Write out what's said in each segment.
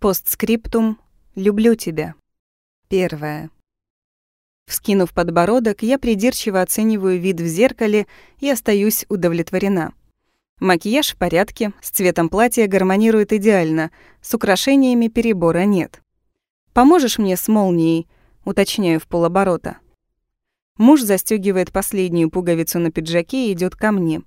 Постскриптум. Люблю тебя. Первое. Вскинув подбородок, я придирчиво оцениваю вид в зеркале и остаюсь удовлетворена. Макияж в порядке, с цветом платья гармонирует идеально, с украшениями перебора нет. «Поможешь мне с молнией?» — уточняю в полоборота. Муж застегивает последнюю пуговицу на пиджаке и идет ко мне.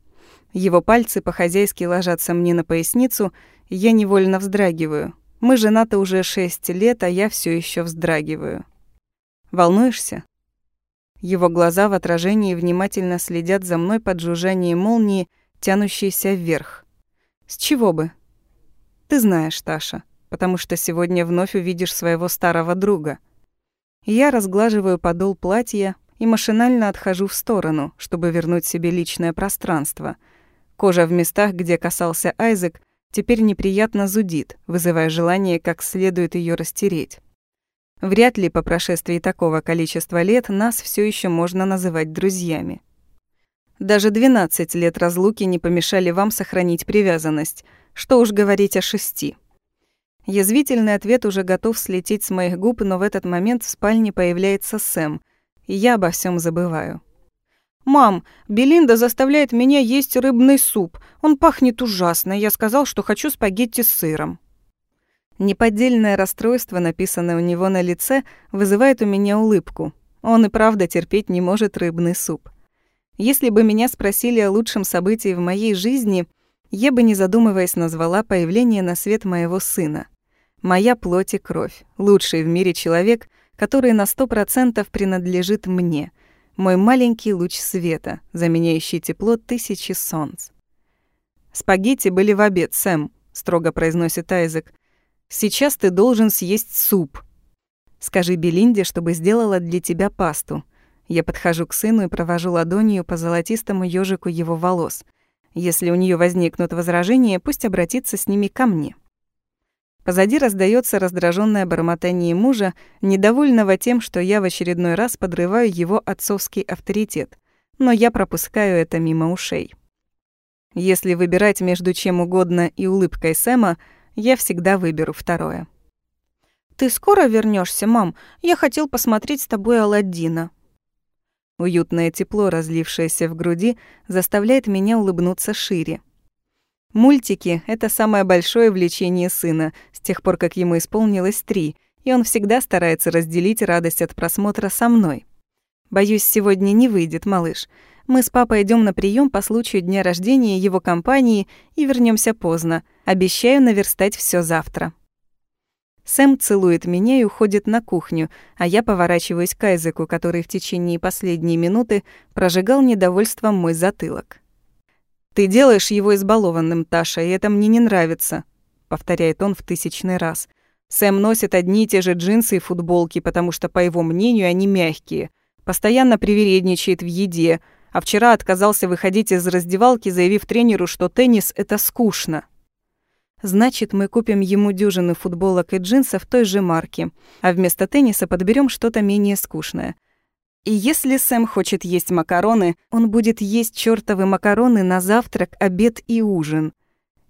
Его пальцы по-хозяйски ложатся мне на поясницу, я невольно вздрагиваю. Мы женаты уже шесть лет, а я все еще вздрагиваю. Волнуешься? Его глаза в отражении внимательно следят за мной под жужжание молнии, тянущейся вверх. С чего бы? Ты знаешь, Таша, потому что сегодня вновь увидишь своего старого друга. Я разглаживаю подол платья и машинально отхожу в сторону, чтобы вернуть себе личное пространство. Кожа в местах, где касался Айзек, теперь неприятно зудит, вызывая желание как следует ее растереть. Вряд ли по прошествии такого количества лет нас все еще можно называть друзьями. Даже 12 лет разлуки не помешали вам сохранить привязанность, что уж говорить о шести. Язвительный ответ уже готов слететь с моих губ, но в этот момент в спальне появляется Сэм, и я обо всем забываю. «Мам, Белинда заставляет меня есть рыбный суп. Он пахнет ужасно. Я сказал, что хочу спагетти с сыром». Неподдельное расстройство, написанное у него на лице, вызывает у меня улыбку. Он и правда терпеть не может рыбный суп. Если бы меня спросили о лучшем событии в моей жизни, я бы, не задумываясь, назвала появление на свет моего сына. Моя плоть и кровь, лучший в мире человек, который на сто процентов принадлежит мне, мой маленький луч света, заменяющий тепло тысячи солнц. «Спагетти были в обед, Сэм», — строго произносит Айзек. Сейчас ты должен съесть суп. Скажи Белинде, чтобы сделала для тебя пасту. Я подхожу к сыну и провожу ладонью по золотистому ежику его волос. Если у нее возникнут возражения, пусть обратится с ними ко мне. Позади раздается раздраженное бормотание мужа, недовольного тем, что я в очередной раз подрываю его отцовский авторитет, но я пропускаю это мимо ушей. Если выбирать между чем угодно и улыбкой Сэма, я всегда выберу второе. «Ты скоро вернешься, мам? Я хотел посмотреть с тобой Аладдина». Уютное тепло, разлившееся в груди, заставляет меня улыбнуться шире. Мультики — это самое большое влечение сына, с тех пор, как ему исполнилось три, и он всегда старается разделить радость от просмотра со мной. Боюсь, сегодня не выйдет, малыш. Мы с папой идем на прием по случаю дня рождения его компании и вернемся поздно. Обещаю наверстать все завтра. Сэм целует меня и уходит на кухню, а я поворачиваюсь к Айзеку, который в течение последней минуты прожигал недовольством мой затылок. «Ты делаешь его избалованным, Таша, и это мне не нравится», — повторяет он в тысячный раз. Сэм носит одни и те же джинсы и футболки, потому что, по его мнению, они мягкие. Постоянно привередничает в еде, а вчера отказался выходить из раздевалки, заявив тренеру, что теннис — это скучно. Значит, мы купим ему дюжины футболок и джинсов той же марки, а вместо тенниса подберем что-то менее скучное. И если Сэм хочет есть макароны, он будет есть чёртовы макароны на завтрак, обед и ужин.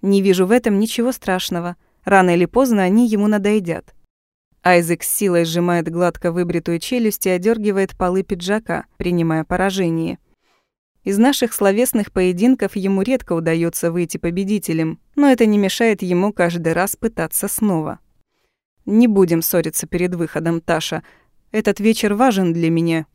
Не вижу в этом ничего страшного. Рано или поздно они ему надоедят. Айзек с силой сжимает гладко выбритую челюсть и одергивает полы пиджака, принимая поражение. Из наших словесных поединков ему редко удается выйти победителем, но это не мешает ему каждый раз пытаться снова. Не будем ссориться перед выходом, Таша. Этот вечер важен для меня,